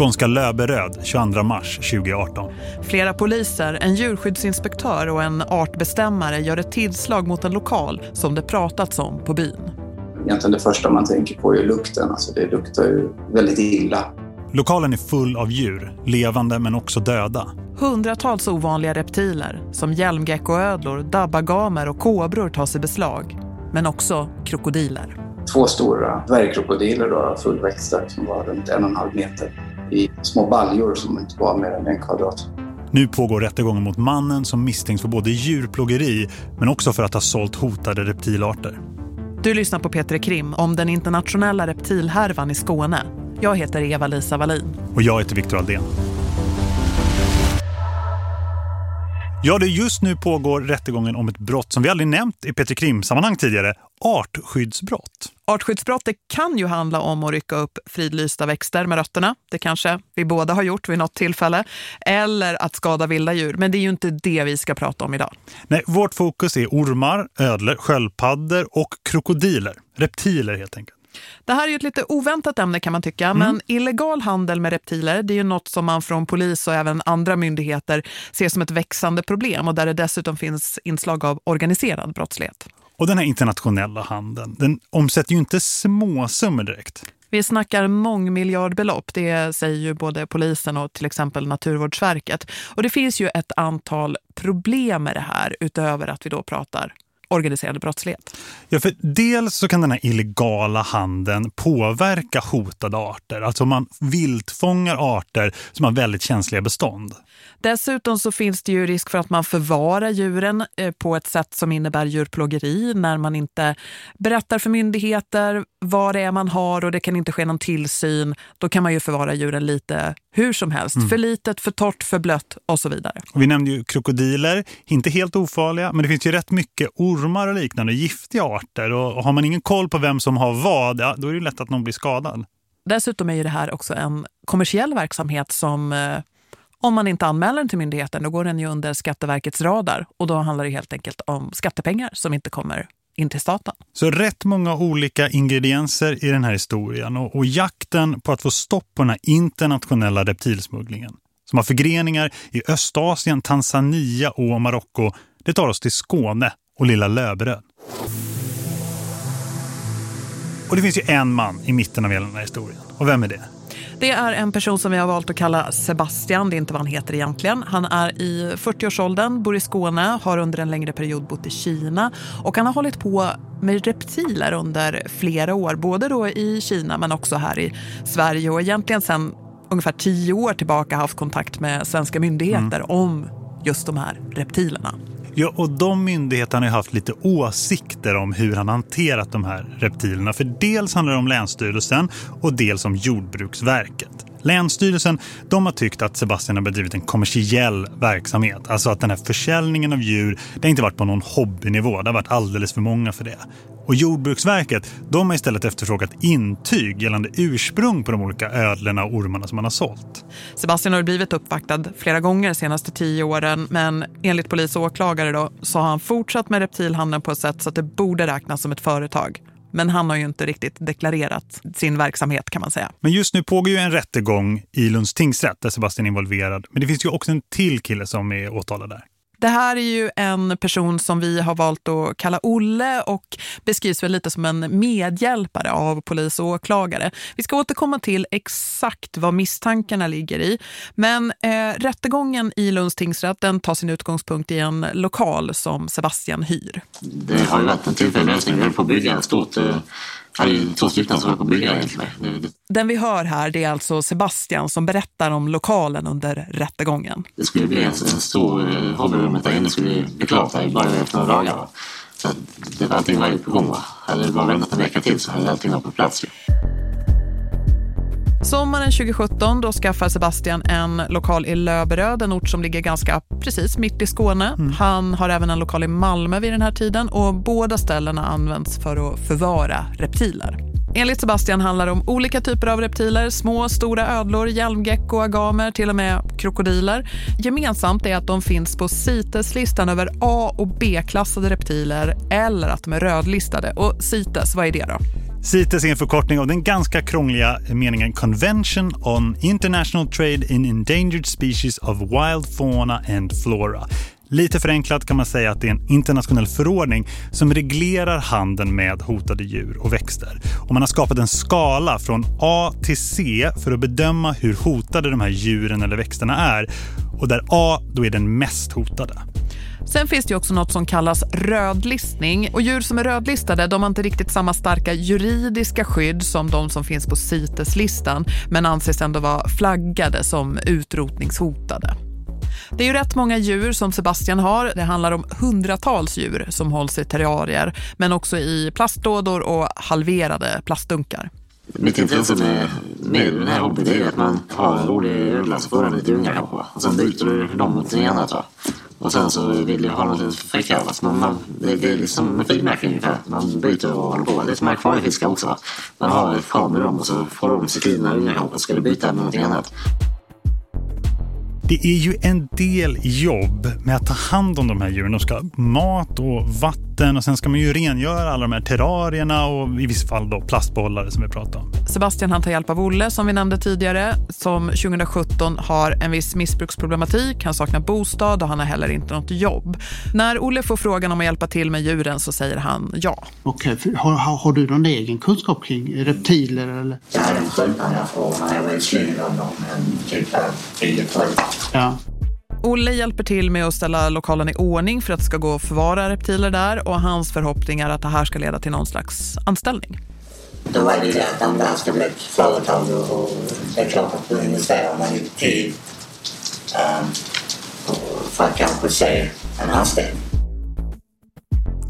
skånska Löberöd 22 mars 2018. Flera poliser, en djurskyddsinspektör och en artbestämmare gör ett tillslag mot en lokal som det pratats om på byn. Egentligen det första man tänker på är lukten. Alltså det luktar ju väldigt illa. Lokalen är full av djur, levande men också döda. Hundratals ovanliga reptiler som hjälmgeckoödlor, dabbagamer och kobror tas i beslag. Men också krokodiler. Två stora dvärgkrokodiler fullväxta som var runt en och en halv meter i små baljor som inte var mer än en kvadrat. Nu pågår rättegången mot mannen som misstänks för både djurplågeri men också för att ha sålt hotade reptilarter. Du lyssnar på Peter Krim om den internationella reptilhärvan i Skåne. Jag heter Eva-Lisa Wallin. Och jag heter Viktor Aldén. Ja, det just nu pågår rättegången om ett brott som vi aldrig nämnt i Peter Krim-sammanhang tidigare. Artskyddsbrott. Artskyddsbrott det kan ju handla om att rycka upp fridlysta växter med rötterna. Det kanske vi båda har gjort vid något tillfälle. Eller att skada vilda djur. Men det är ju inte det vi ska prata om idag. Nej, vårt fokus är ormar, ödlor, sköldpaddor och krokodiler. Reptiler helt enkelt. Det här är ju ett lite oväntat ämne kan man tycka, mm. men illegal handel med reptiler det är ju något som man från polis och även andra myndigheter ser som ett växande problem och där det dessutom finns inslag av organiserad brottslighet. Och den här internationella handeln, den omsätter ju inte småsummor direkt. Vi snackar mångmiljardbelopp, det säger ju både polisen och till exempel Naturvårdsverket. Och det finns ju ett antal problem med det här utöver att vi då pratar organiserad brottslighet. Ja, för dels så kan den här illegala handeln påverka hotade arter. Alltså man viltfångar arter som har väldigt känsliga bestånd. Dessutom så finns det ju risk för att man förvarar djuren eh, på ett sätt som innebär djurplågeri när man inte berättar för myndigheter vad det är man har och det kan inte ske någon tillsyn. Då kan man ju förvara djuren lite hur som helst. Mm. För litet, för torrt, för blött och så vidare. Och vi nämnde ju krokodiler, inte helt ofarliga men det finns ju rätt mycket ormar och liknande giftiga arter och har man ingen koll på vem som har vad, ja, då är det lätt att någon blir skadad. Dessutom är ju det här också en kommersiell verksamhet som eh, om man inte anmäler den till myndigheten då går den ju under Skatteverkets radar och då handlar det helt enkelt om skattepengar som inte kommer in till staten. Så rätt många olika ingredienser i den här historien och, och jakten på att få stopp på den här internationella reptilsmugglingen som har förgreningar i Östasien, Tanzania och Marocko det tar oss till Skåne och lilla Löberöd. Och det finns ju en man i mitten av hela den här historien. Och vem är det? Det är en person som vi har valt att kalla Sebastian, det är inte vad han heter egentligen. Han är i 40-årsåldern, bor i Skåne, har under en längre period bott i Kina och han har hållit på med reptiler under flera år, både då i Kina men också här i Sverige och egentligen sedan ungefär tio år tillbaka haft kontakt med svenska myndigheter mm. om just de här reptilerna. Ja, och de myndigheterna har haft lite åsikter om hur han hanterat de här reptilerna. För dels handlar det om Länsstyrelsen och dels om Jordbruksverket. Länsstyrelsen de har tyckt att Sebastian har bedrivit en kommersiell verksamhet. Alltså att den här försäljningen av djur det har inte varit på någon hobbynivå. Det har varit alldeles för många för det. Och Jordbruksverket de har istället efterfrågat intyg gällande ursprung på de olika ödlorna och ormarna som man har sålt. Sebastian har blivit uppvaktad flera gånger de senaste tio åren men enligt polis och åklagare då, så har han fortsatt med reptilhandeln på ett sätt så att det borde räknas som ett företag. Men han har ju inte riktigt deklarerat sin verksamhet kan man säga. Men just nu pågår ju en rättegång i Lunds tingsrätt där Sebastian är involverad. Men det finns ju också en till kille som är åtalad där. Det här är ju en person som vi har valt att kalla Olle och beskrivs väl lite som en medhjälpare av polis och åklagare. Vi ska återkomma till exakt vad misstankarna ligger i. Men eh, rättegången i Lunds tingsrätt den tar sin utgångspunkt i en lokal som Sebastian hyr. Det har ju varit en tillfällig lösning. Vi höll på att bygga ett stort eh hade ju två stycken som att bygga egentligen. Den vi hör här det är alltså Sebastian som berättar om lokalen under rättegången. Det skulle bli en, stor eh, hobbyrum där inne skulle bli klart här bara efter några dagar. Så det var allting var ju på gång. Hade det bara väntat en vecka till så hade allting varit på plats. Sommaren 2017 då skaffar Sebastian en lokal i Löberöd, en ort som ligger ganska precis mitt i Skåne. Mm. Han har även en lokal i Malmö vid den här tiden och båda ställena används för att förvara reptiler. Enligt Sebastian handlar det om olika typer av reptiler, små, stora ödlor, hjälmgecko, agamer, till och med krokodiler. Gemensamt är att de finns på CITES-listan över A- och B-klassade reptiler eller att de är rödlistade. Och CITES, vad är det då? CITES är en förkortning av den ganska krångliga meningen Convention on International Trade in Endangered Species of Wild Fauna and Flora. Lite förenklat kan man säga att det är en internationell förordning som reglerar handeln med hotade djur och växter. Och man har skapat en skala från A till C för att bedöma hur hotade de här djuren eller växterna är. Och där A då är den mest hotade. Sen finns det också något som kallas rödlistning. Och djur som är rödlistade de har inte riktigt samma starka juridiska skydd som de som finns på CITES-listan men anses ändå vara flaggade som utrotningshotade. Det är ju rätt många djur som Sebastian har. Det handlar om hundratals djur som hålls i terrarier men också i plastlådor och halverade plastdunkar. Mitt intresse med, med den här hobbyn är att man har en rolig ödla så får den lite unga kanske. Och sen byter du dem mot en annat va. Och sen så vill jag ha något lite fräckare. Man, man, det, det är liksom med frimärken ungefär. Man byter och håller på. Det är som akvariefiskar också va. Man har ett par med dem och så får de sitt till när och kanske ska du byta med någonting annat. Det är ju en del jobb med att ta hand om de här djuren. De ska ha mat och vatten och sen ska man ju rengöra alla de här terrarierna och i vissa fall då plastbollar som vi pratade om. Sebastian han tar hjälp av Olle som vi nämnde tidigare som 2017 har en viss missbruksproblematik. Han saknar bostad och han har heller inte något jobb. När Olle får frågan om att hjälpa till med djuren så säger han ja. Okej, har, har, har du någon egen kunskap kring reptiler eller? Jag hade en sköldpadda när jag var i Slyngåldern, typ 10-12. Ja. Olle hjälper till med att ställa lokalen i ordning för att det ska gå att förvara reptiler där och hans förhoppning är att det här ska leda till någon slags anställning. Då var det att om det här ska bli ett företag och och det är klart att då investerar man lite tid um, för att kanske se en anställning.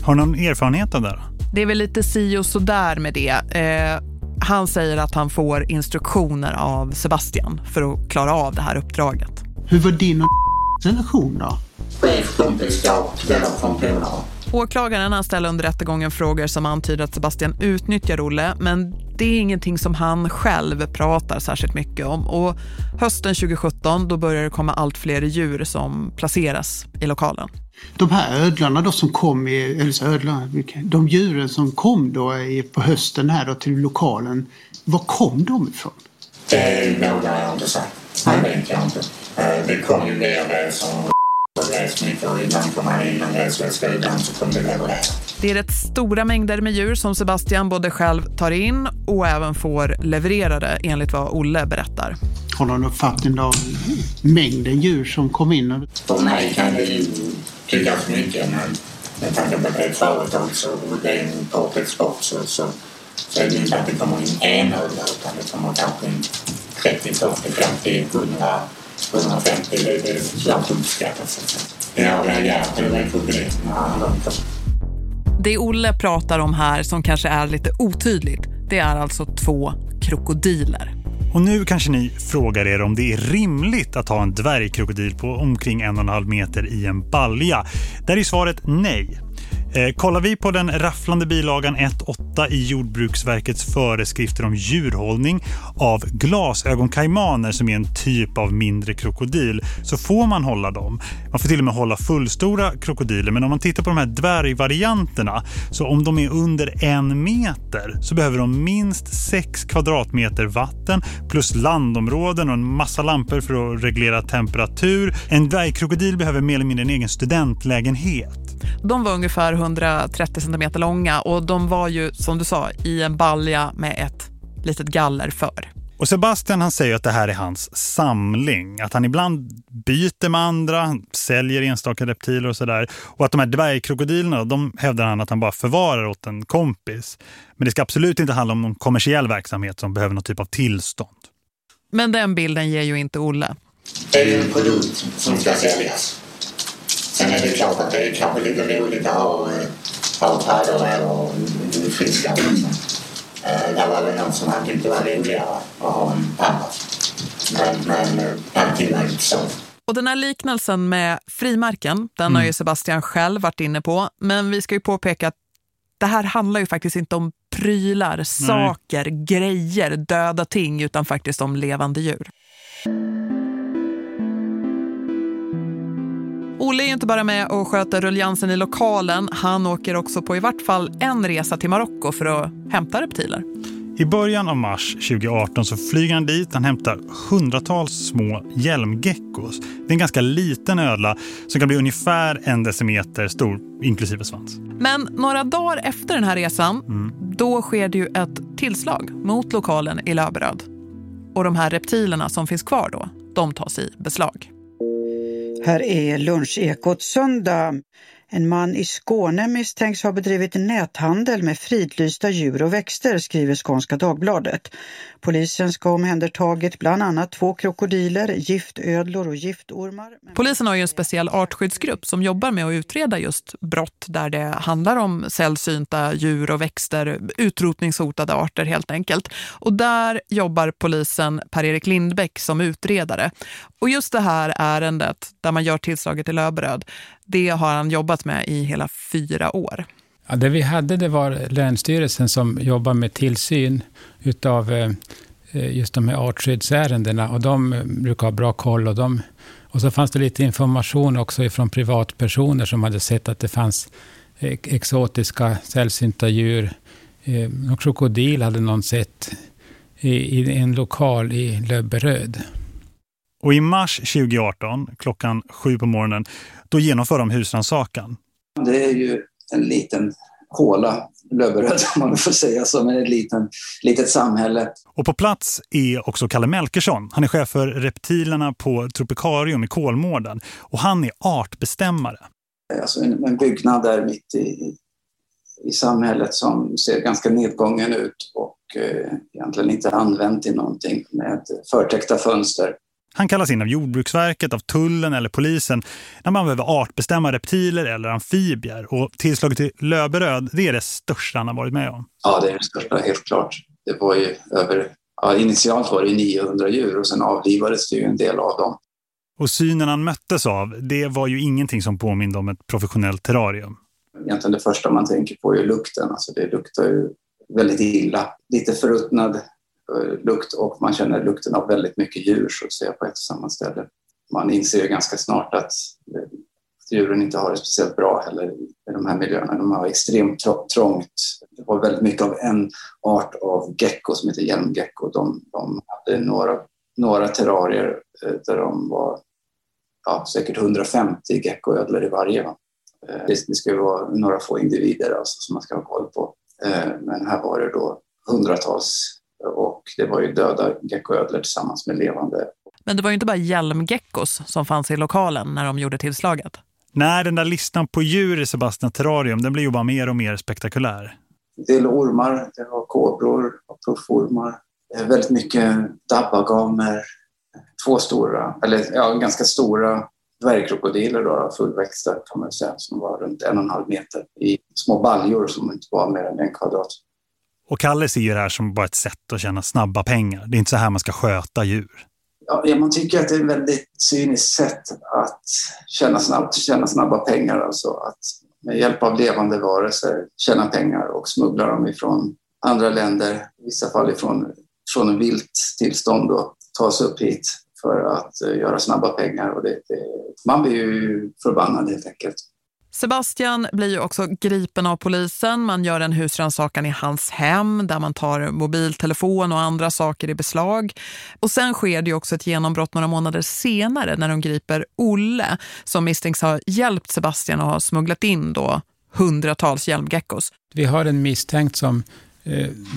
Har du någon erfarenhet av det? Det är väl lite si och sådär med det. Eh, han säger att han får instruktioner av Sebastian för att klara av det här uppdraget. Hur var din och relation då? Chef, kompis, jag, vänner från polare. Åklagaren han ställer under rättegången frågor som antyder att Sebastian utnyttjar Olle men det är ingenting som han själv pratar särskilt mycket om. Och hösten 2017 då börjar det komma allt fler djur som placeras i lokalen. De här ödlorna då som kom i, eller så ödlorna, vilka- de djuren som kom då i, på hösten här då till lokalen, var kom de ifrån? Det vågar jag inte säga. Det vet jag inte. Eh, Det kom ju mer det som en det är rätt stora mängder med djur som Sebastian både själv tar in och även får levererade enligt vad Olle berättar. Har du någon uppfattning av mängden djur som kom in? För mig kan det ju tyckas mycket men med tanke på att det är ett företag så, och det är en importexport så, så, så är det inte att det kommer in en utan det kommer kanske in 30, 40, 50, 100, 150. Det, det är Jag reagerar på det. Det Olle pratar om här som kanske är lite otydligt, det är alltså två krokodiler. Och nu kanske ni frågar er om det är rimligt att ha en dvärgkrokodil på omkring en och en halv meter i en balja. Där är svaret nej. Eh, kollar vi på den rafflande bilagan 1.8 i Jordbruksverkets föreskrifter om djurhållning av glasögonkaimaner som är en typ av mindre krokodil så får man hålla dem. Man får till och med hålla fullstora krokodiler men om man tittar på de här dvärgvarianterna så om de är under en meter så behöver de minst 6 kvadratmeter vatten plus landområden och en massa lampor för att reglera temperatur. En dvärgkrokodil behöver mer eller mindre en egen studentlägenhet. De var ungefär 130 cm långa och de var ju, som du sa, i en balja med ett litet galler för. Och Sebastian han säger att det här är hans samling. Att han ibland byter med andra, säljer enstaka reptiler och sådär. Och att de här dvärgkrokodilerna, de hävdar han att han bara förvarar åt en kompis. Men det ska absolut inte handla om någon kommersiell verksamhet som behöver någon typ av tillstånd. Men den bilden ger ju inte Olle. Det är ju en produkt som ska säljas. Sen är det klart att det är kanske lite roligt att ha, eh, ha paddor eller fiskar. Liksom. Eh, Där var det någon som han tyckte var roligare att ha en padda. Men, men allting var inte så. Och den här liknelsen med frimärken, den har ju Sebastian själv varit inne på. Men vi ska ju påpeka att det här handlar ju faktiskt inte om prylar, saker, grejer, döda ting utan faktiskt om levande djur. Olle är inte bara med och sköter ruljansen i lokalen. Han åker också på i vart fall en resa till Marocko för att hämta reptiler. I början av mars 2018 så flyger han dit. Han hämtar hundratals små hjälmgeckos. Det är en ganska liten ödla som kan bli ungefär en decimeter stor, inklusive svans. Men några dagar efter den här resan, mm. då sker det ju ett tillslag mot lokalen i Löberöd. Och de här reptilerna som finns kvar då, de tas i beslag. Här är lunchekot söndag. En man i Skåne misstänks ha bedrivit näthandel med fridlysta djur och växter, skriver Skånska Dagbladet. Polisen ska ha omhändertagit bland annat två krokodiler, giftödlor och giftormar. Polisen har ju en speciell artskyddsgrupp som jobbar med att utreda just brott där det handlar om sällsynta djur och växter, utrotningshotade arter helt enkelt. Och där jobbar polisen Per-Erik Lindbäck som utredare. Och just det här ärendet där man gör tillslaget i Löberöd, det har han jobbat med i hela fyra år. Ja, det vi hade det var Länsstyrelsen som jobbar med tillsyn utav eh, just de här artskyddsärendena och de brukar ha bra koll. Och, de, och så fanns det lite information också ifrån privatpersoner som hade sett att det fanns eh, exotiska sällsynta djur. Eh, någon krokodil hade någon sett i, i en lokal i Löberöd. Och i mars 2018, klockan sju på morgonen, då genomför de husrannsakan. Det är ju en liten håla, Löberöd om man får säga, som ett liten, litet samhälle. Och på plats är också Kalle Melkersson. Han är chef för reptilerna på Tropikarium i Kolmården och han är artbestämmare. Alltså en, en byggnad där mitt i, i samhället som ser ganska nedgången ut och eh, egentligen inte använt i någonting med förtäckta fönster. Han kallas in av Jordbruksverket, av tullen eller polisen när man behöver artbestämma reptiler eller amfibier. Och tillslaget till Löberöd, det är det största han har varit med om. Ja, det är det största, helt klart. Det var ju över, ja, initialt var det 900 djur och sen avlivades det ju en del av dem. Och synen han möttes av, det var ju ingenting som påminde om ett professionellt terrarium. Egentligen det första man tänker på är lukten. Alltså det luktar ju väldigt illa. Lite förruttnad Eh, lukt och man känner lukten av väldigt mycket djur så att säga på ett och samma ställe. Man inser ganska snart att eh, djuren inte har det speciellt bra heller i de här miljöerna. De har extremt trångt. Det var väldigt mycket av en art av gecko som heter hjälmgecko. De, de hade några, några terrarier eh, där de var ja, säkert 150 geckoödlor i varje. Det, det ska vara några få individer alltså, som man ska ha koll på. Men här var det då hundratals och det var ju döda geckoödlor tillsammans med levande. Men det var ju inte bara hjälmgeckos som fanns i lokalen när de gjorde tillslaget. Nej, den där listan på djur i Sebastian Terrarium, den blir ju bara mer och mer spektakulär. Det är ormar, det var kobror och pufformar. Väldigt mycket dabbagamer, två stora, eller ja, ganska stora dvärgkrokodiler då, fullväxta kan man säga, som var runt en och en halv meter i små baljor som inte var mer än en kvadrat. Och Kalle ser ju det här som bara ett sätt att tjäna snabba pengar. Det är inte så här man ska sköta djur. Ja, man tycker att det är ett väldigt cyniskt sätt att tjäna, snabbt, tjäna snabba pengar. Alltså att med hjälp av levande varelser tjäna pengar och smuggla dem ifrån andra länder, i vissa fall ifrån från en vilt tillstånd då, tas upp hit för att eh, göra snabba pengar. Och det, det, man blir ju förbannad helt enkelt. Sebastian blir ju också gripen av polisen. Man gör en husrannsakan i hans hem där man tar mobiltelefon och andra saker i beslag. Och sen sker det ju också ett genombrott några månader senare när de griper Olle som misstänks ha hjälpt Sebastian och har smugglat in då hundratals hjälmgeckos. Vi har en misstänkt som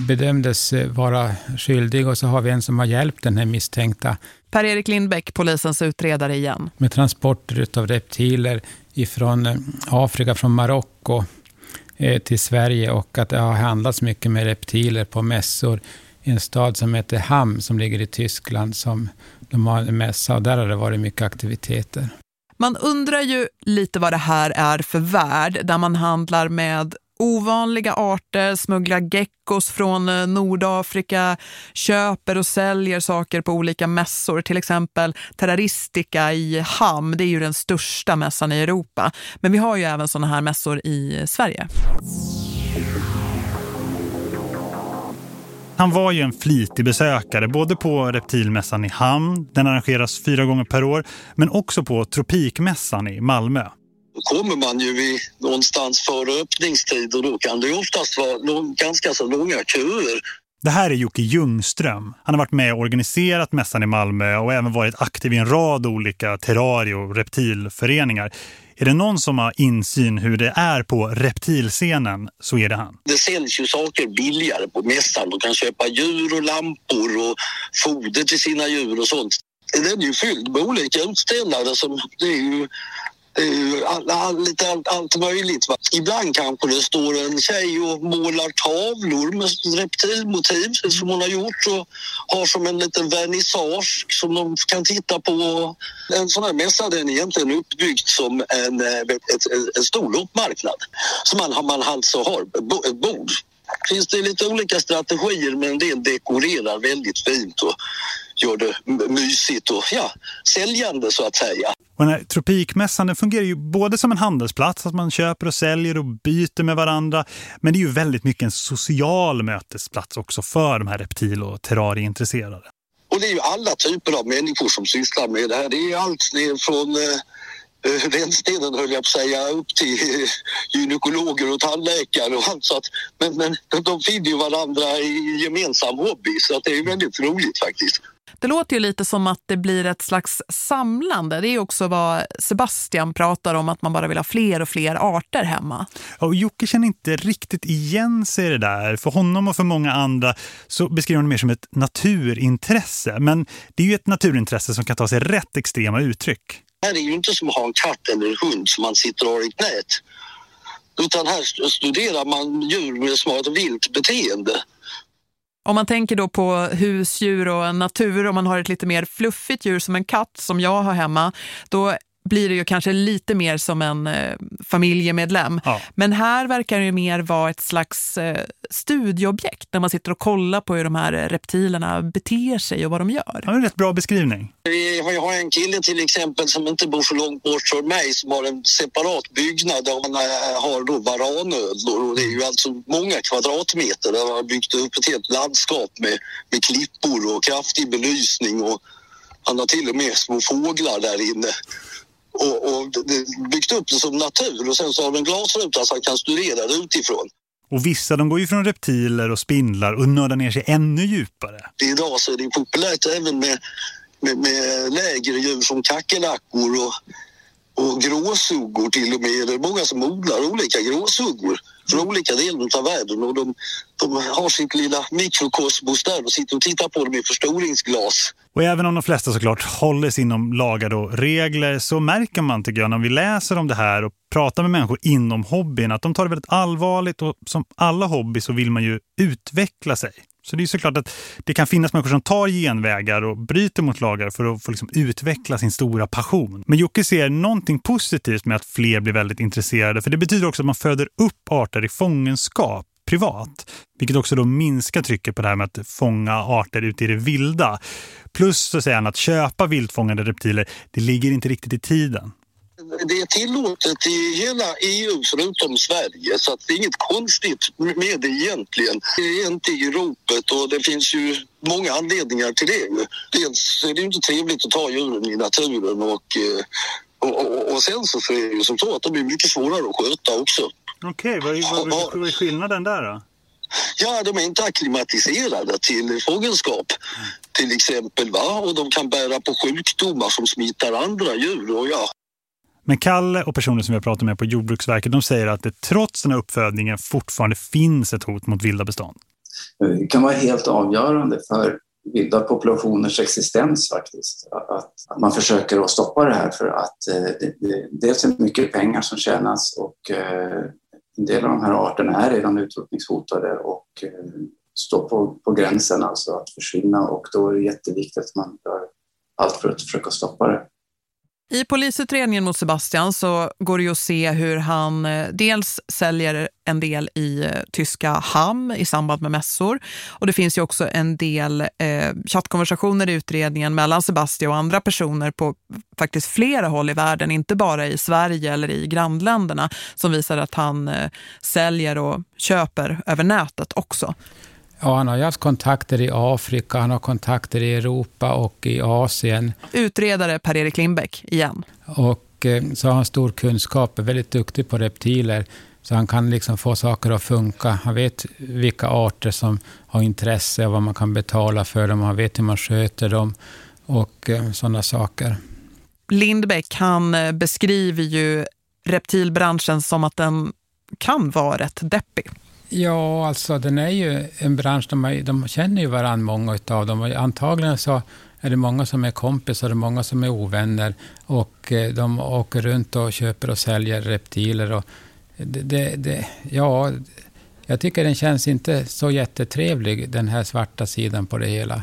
bedömdes eh, vara skyldig och så har vi en som har hjälpt den här misstänkta. Per-Erik Lindbäck, polisens utredare igen. Med transporter av reptiler ifrån eh, Afrika, från Marocko eh, till Sverige och att det har handlats mycket med reptiler på mässor i en stad som heter Hamm som ligger i Tyskland som de har en mässa och där har det varit mycket aktiviteter. Man undrar ju lite vad det här är för värld där man handlar med ovanliga arter, smugglar geckos från eh, Nordafrika, köper och säljer saker på olika mässor. Till exempel Terroristica i Ham, det är ju den största mässan i Europa. Men vi har ju även sådana här mässor i Sverige. Han var ju en flitig besökare både på reptilmässan i Hamn, den arrangeras fyra gånger per år, men också på Tropikmässan i Malmö. Kommer man ju i, någonstans före öppningstid och då kan det oftast vara ganska så långa köer. Det här är Jocke Ljungström. Han har varit med och organiserat mässan i Malmö och även varit aktiv i en rad olika terrarie- och reptilföreningar. Är det någon som har insyn hur det är på reptilscenen så är det han. Det säljs ju saker billigare på mässan. Du kan köpa djur och lampor och foder till sina djur och sånt. Den är ju fylld med olika utställare som det är ju Eh, all, all, lite allt, allt möjligt. Va? Ibland kanske det står en tjej och målar tavlor med reptilmotiv som hon har gjort och har som en liten vernissage som de kan titta på. En sån här mässa den är egentligen uppbyggd som en, eh, en stor loppmarknad. Så man, man alltså har ett bord finns det lite olika strategier men en del dekorerar väldigt fint och gör det mysigt och ja, säljande så att säga. Och den här tropikmässan den fungerar ju både som en handelsplats, att man köper och säljer och byter med varandra. Men det är ju väldigt mycket en social mötesplats också för de här reptil- och terrarieintresserade. Och det är ju alla typer av människor som sysslar med det här. Det är allt från eh, rännstenen höll jag på att säga, upp till gynekologer och tandläkare och allt. Så att, men, men de finner ju varandra i gemensam hobby så att det är väldigt roligt faktiskt. Det låter ju lite som att det blir ett slags samlande. Det är också vad Sebastian pratar om, att man bara vill ha fler och fler arter hemma. Och Jocke känner inte riktigt igen sig i det där. För honom och för många andra så beskriver han det mer som ett naturintresse. Men det är ju ett naturintresse som kan ta sig rätt extrema uttryck. Det här är ju inte som att ha en katt eller en hund som man sitter och har i knät. Utan här studerar man djur har ett vilt beteende. Om man tänker då på husdjur och natur, om man har ett lite mer fluffigt djur som en katt som jag har hemma, då blir det ju kanske lite mer som en eh, familjemedlem. Ja. Men här verkar det ju mer vara ett slags eh, studieobjekt när man sitter och kollar på hur de här reptilerna beter sig och vad de gör. Ja, det är en rätt bra beskrivning. Jag har en kille till exempel som inte bor så långt bort från mig som har en separat byggnad där man eh, har då varanödlor och det är ju alltså många kvadratmeter där man har byggt upp ett helt landskap med, med klippor och kraftig belysning och han har till och med små fåglar där inne och, och byggt upp det som natur och sen så har de en glasruta så han kan studera det utifrån. Och vissa de går ju från reptiler och spindlar och nördar ner sig ännu djupare. Idag så är det populärt även med, med, med lägre djur som kackerlackor och, och gråsuggor till och med. Det är många som odlar olika gråsuggor från olika delar av världen och de, de har sitt lilla mikrokosmos där och sitter och tittar på dem i förstoringsglas. Och även om de flesta såklart håller sig inom lagar och regler så märker man tycker jag när vi läser om det här och pratar med människor inom hobbyn att de tar det väldigt allvarligt och som alla hobby så vill man ju utveckla sig. Så det är såklart att det kan finnas människor som tar genvägar och bryter mot lagar för att få liksom utveckla sin stora passion. Men Jocke ser någonting positivt med att fler blir väldigt intresserade för det betyder också att man föder upp arter i fångenskap privat. Vilket också då minskar trycket på det här med att fånga arter ute i det vilda. Plus så säger han att köpa viltfångade reptiler, det ligger inte riktigt i tiden det är tillåtet i hela EU förutom Sverige så det är inget konstigt med det egentligen. Det är inte i ropet och det finns ju många anledningar till det. Dels är det inte trevligt att ta djuren i naturen och, eh, och, och, och sen så är det ju som så att de är mycket svårare att sköta också. Okej, okay, vad, vad, vad är skillnaden där då? Ja, de är inte akklimatiserade till fångenskap till exempel. Va? Och de kan bära på sjukdomar som smittar andra djur. Och ja, men Kalle och personer som vi har pratat med på Jordbruksverket de säger att det trots den här uppfödningen fortfarande finns ett hot mot vilda bestånd. Det kan vara helt avgörande för vilda populationers existens faktiskt. Att, att man försöker att stoppa det här för att eh, det, det, dels är det mycket pengar som tjänas och eh, en del av de här arterna är redan utrotningshotade och eh, står på, på gränsen alltså att försvinna och då är det jätteviktigt att man gör allt för att försöka stoppa det. I polisutredningen mot Sebastian så går det ju att se hur han eh, dels säljer en del i eh, tyska ham i samband med mässor. Och det finns ju också en del eh, chattkonversationer i utredningen mellan Sebastian och andra personer på faktiskt flera håll i världen, inte bara i Sverige eller i grannländerna, som visar att han eh, säljer och köper över nätet också. Ja, han har ju haft kontakter i Afrika, han har kontakter i Europa och i Asien. Utredare Per-Erik Lindbäck igen. Och eh, så har han stor kunskap, är väldigt duktig på reptiler. Så han kan liksom få saker att funka. Han vet vilka arter som har intresse och vad man kan betala för dem. Han vet hur man sköter dem och eh, sådana saker. Lindbäck han eh, beskriver ju reptilbranschen som att den kan vara rätt deppig. Ja, alltså den är ju en bransch, de, de känner ju varandra många av dem. Antagligen så är det många som är kompisar och många som är ovänner. Och eh, de åker runt och köper och säljer reptiler. Och det, det, det, ja, jag tycker den känns inte så jättetrevlig, den här svarta sidan på det hela.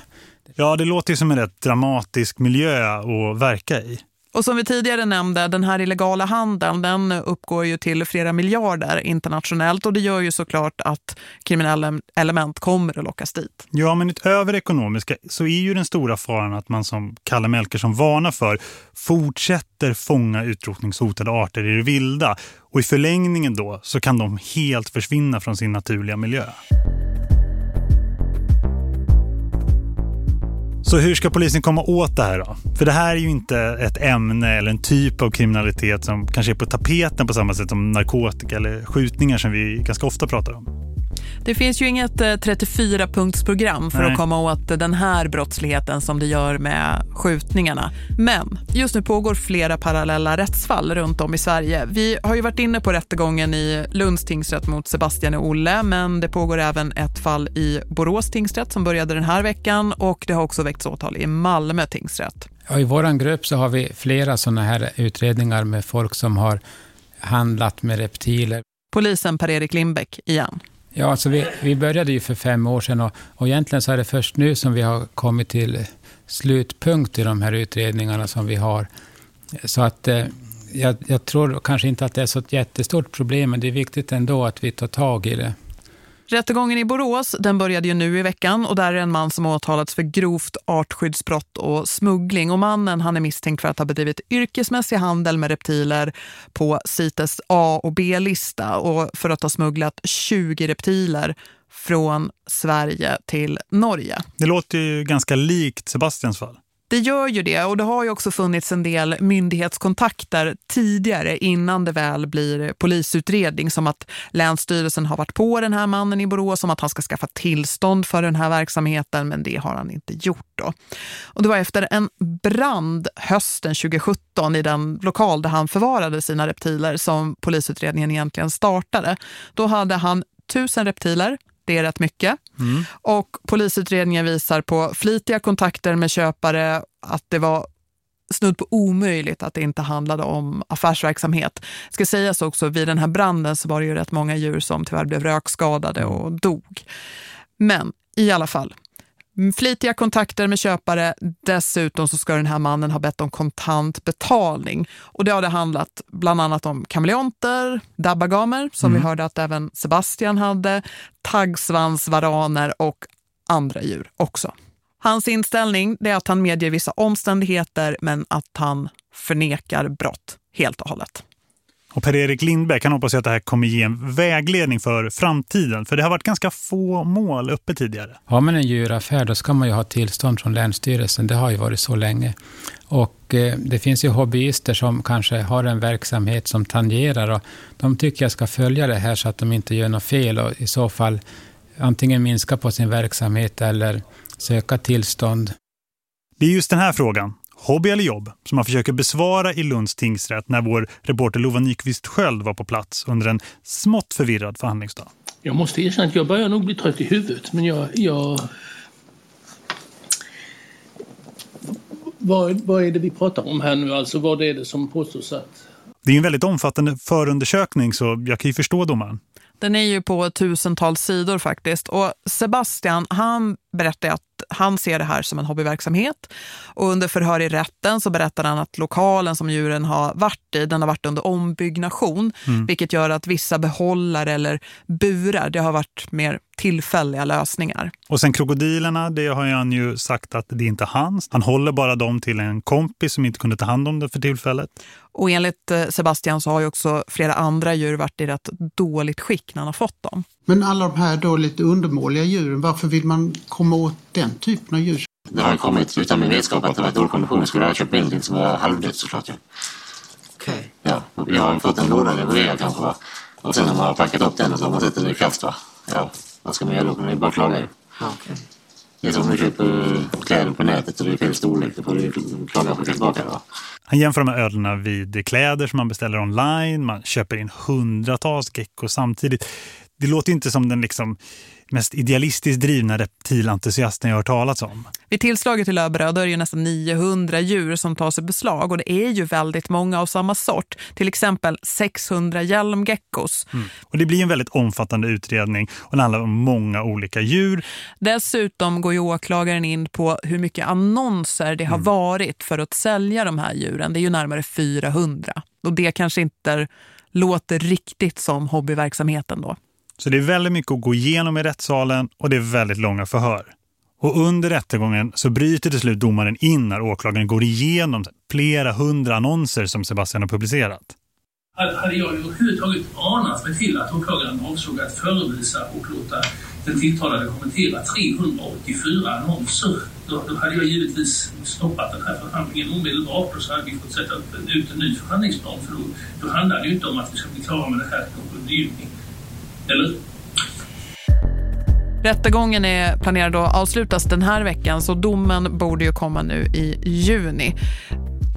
Ja, det låter ju som en rätt dramatisk miljö att verka i. Och som vi tidigare nämnde, den här illegala handeln den uppgår ju till flera miljarder internationellt och det gör ju såklart att kriminella element kommer att lockas dit. Ja, men utöver ekonomiska så är ju den stora faran att man som Kalle Melker som varnar för fortsätter fånga utrotningshotade arter i det vilda och i förlängningen då så kan de helt försvinna från sin naturliga miljö. Så hur ska polisen komma åt det här då? För det här är ju inte ett ämne eller en typ av kriminalitet som kanske är på tapeten på samma sätt som narkotika eller skjutningar som vi ganska ofta pratar om. Det finns ju inget 34-punktsprogram eh, för Nej. att komma åt den här brottsligheten som det gör med skjutningarna. Men just nu pågår flera parallella rättsfall runt om i Sverige. Vi har ju varit inne på rättegången i Lunds tingsrätt mot Sebastian och Olle men det pågår även ett fall i Borås tingsrätt som började den här veckan och det har också väckts åtal i Malmö tingsrätt. Ja, I vår grupp så har vi flera sådana här utredningar med folk som har handlat med reptiler. Polisen Per-Erik Lindbäck igen. Ja, alltså vi, vi började ju för fem år sedan och, och egentligen så är det först nu som vi har kommit till slutpunkt i de här utredningarna som vi har. Så att eh, jag, jag, tror kanske inte att det är så ett jättestort problem, men det är viktigt ändå att vi tar tag i det. Rättegången i Borås den började ju nu i veckan och där är en man som åtalats för grovt artskyddsbrott och smuggling. Och mannen han är misstänkt för att ha bedrivit yrkesmässig handel med reptiler på CITES A- och B-lista och för att ha smugglat 20 reptiler från Sverige till Norge. Det låter ju ganska likt Sebastians fall. Det gör ju det och det har ju också funnits en del myndighetskontakter tidigare innan det väl blir polisutredning som att Länsstyrelsen har varit på den här mannen i Borås om att han ska skaffa tillstånd för den här verksamheten men det har han inte gjort då. Och det var efter en brand hösten 2017 i den lokal där han förvarade sina reptiler som polisutredningen egentligen startade. Då hade han tusen reptiler det är rätt mycket. Mm. Och polisutredningen visar på flitiga kontakter med köpare att det var snudd på omöjligt att det inte handlade om affärsverksamhet. Ska sägas också, vid den här branden så var det ju rätt många djur som tyvärr blev rökskadade och dog. Men i alla fall, Flitiga kontakter med köpare. Dessutom så ska den här mannen ha bett om kontant betalning. Och det har det handlat bland annat om kameleonter, dabbagamer som mm. vi hörde att även Sebastian hade, taggsvans, varaner och andra djur också. Hans inställning är att han medger vissa omständigheter men att han förnekar brott helt och hållet. Och Per-Erik Lindbäck kan hoppas att det här kommer ge en vägledning för framtiden. För det har varit ganska få mål uppe tidigare. Har man en djuraffär då ska man ju ha tillstånd från Länsstyrelsen. Det har ju varit så länge. Och eh, det finns ju hobbyister som kanske har en verksamhet som tangerar. Och de tycker jag ska följa det här så att de inte gör något fel. Och i så fall antingen minska på sin verksamhet eller söka tillstånd. Det är just den här frågan hobby eller jobb som man försöker besvara i Lunds tingsrätt när vår reporter Lova Nyqvist själv var på plats under en smått förvirrad förhandlingsdag. Jag måste erkänna att jag börjar nog bli trött i huvudet men jag... jag... Vad, vad är det vi pratar om här nu? Alltså vad är det som påstås att... Det är en väldigt omfattande förundersökning så jag kan ju förstå domaren. Den är ju på tusentals sidor faktiskt. Och Sebastian, han berättar att han ser det här som en hobbyverksamhet. Och under förhör i rätten så berättar han att lokalen som djuren har varit i, den har varit under ombyggnation. Mm. Vilket gör att vissa behållare eller burar, det har varit mer tillfälliga lösningar. Och sen krokodilerna, det har han ju sagt att det är inte hans. Han håller bara dem till en kompis som inte kunde ta hand om det för tillfället. Och enligt eh, Sebastian så har ju också flera andra djur varit i rätt dåligt skick när han har fått dem. Men alla de här då lite undermåliga djuren, varför vill man komma åt den typen av djur? Det har ju kommit utan min vetskap att det var dålig kondition. Skulle jag ha köpt bildning som var halvdött såklart ju. Okej. Okay. Ja, jag har fått en låda levererad kanske va. Och sen när man har packat upp den så har man sett den i kast va. Ja, vad ska man göra då? Man är bara klaga ju. Okay. Det är som om du köper kläder på nätet och det är fel storlek. Då får du klaga skicka tillbaka va. Han jämför de här ödlorna vid kläder som man beställer online. Man köper in hundratals gecko samtidigt. Det låter inte som den liksom mest idealistiskt drivna reptilentusiasten jag har talas om. Vid tillslaget i Löberöd är det ju nästan 900 djur som tas i beslag och det är ju väldigt många av samma sort. Till exempel 600 hjälmgeckos. Mm. Och det blir en väldigt omfattande utredning och det handlar om många olika djur. Dessutom går ju åklagaren in på hur mycket annonser det har mm. varit för att sälja de här djuren. Det är ju närmare 400. Och det kanske inte låter riktigt som hobbyverksamheten då. Så det är väldigt mycket att gå igenom i rättssalen och det är väldigt långa förhör. Och under rättegången så bryter till slut domaren in när åklagaren går igenom flera hundra annonser som Sebastian har publicerat. Hade jag överhuvudtaget anat mig till att åklagaren avsåg att förevisa och låta den tilltalade kommentera 384 annonser, då, då hade jag givetvis stoppat den här förhandlingen omedelbart och så hade vi fått sätta ut en ny förhandlingsplan för då, då handlar det ju inte om att vi ska bli klara med det här under juni. Eller? Rättegången är planerad att avslutas den här veckan så domen borde ju komma nu i juni.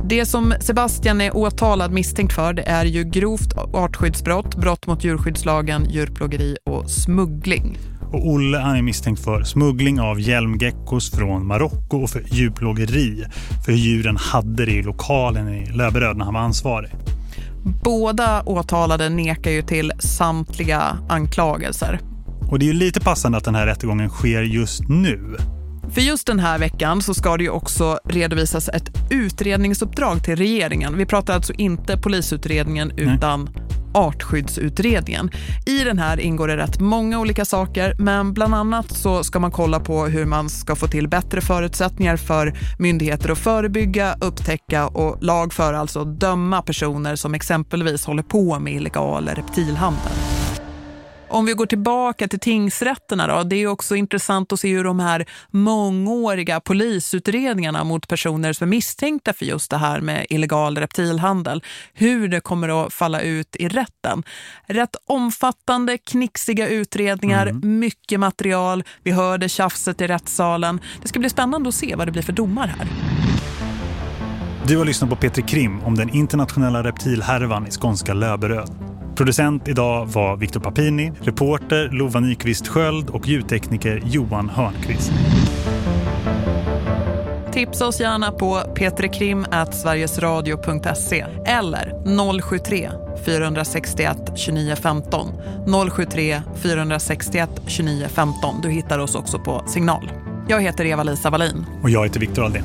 Det som Sebastian är åtalad misstänkt för det är ju grovt artskyddsbrott, brott mot djurskyddslagen, djurplågeri och smuggling. Och Olle han är misstänkt för smuggling av hjälmgeckos från Marocko och för djurplågeri. För djuren hade det i lokalen i Löberöd när han var ansvarig. Båda åtalade nekar ju till samtliga anklagelser. Och det är ju lite passande att den här rättegången sker just nu. För just den här veckan så ska det ju också redovisas ett utredningsuppdrag till regeringen. Vi pratar alltså inte polisutredningen utan Nej artskyddsutredningen. I den här ingår det rätt många olika saker men bland annat så ska man kolla på hur man ska få till bättre förutsättningar för myndigheter att förebygga, upptäcka och lagföra, alltså döma personer som exempelvis håller på med illegal reptilhandel. Om vi går tillbaka till tingsrätterna då, det är också intressant att se hur de här mångåriga polisutredningarna mot personer som är misstänkta för just det här med illegal reptilhandel, hur det kommer att falla ut i rätten. Rätt omfattande, knixiga utredningar, mm. mycket material, vi hörde tjafset i rättssalen. Det ska bli spännande att se vad det blir för domar här. Du har lyssnat på Petri Krim om den internationella reptilhärvan i skånska Löberöd. Producent idag var Viktor Papini, reporter Lova Nyqvist Sköld och ljudtekniker Johan Hörnqvist. Tipsa oss gärna på petrekrim.sverigesradio.se eller 073 461 29 15. 073 461 29 15. Du hittar oss också på Signal. Jag heter Eva-Lisa Wallin. Och jag heter Viktor Aldén.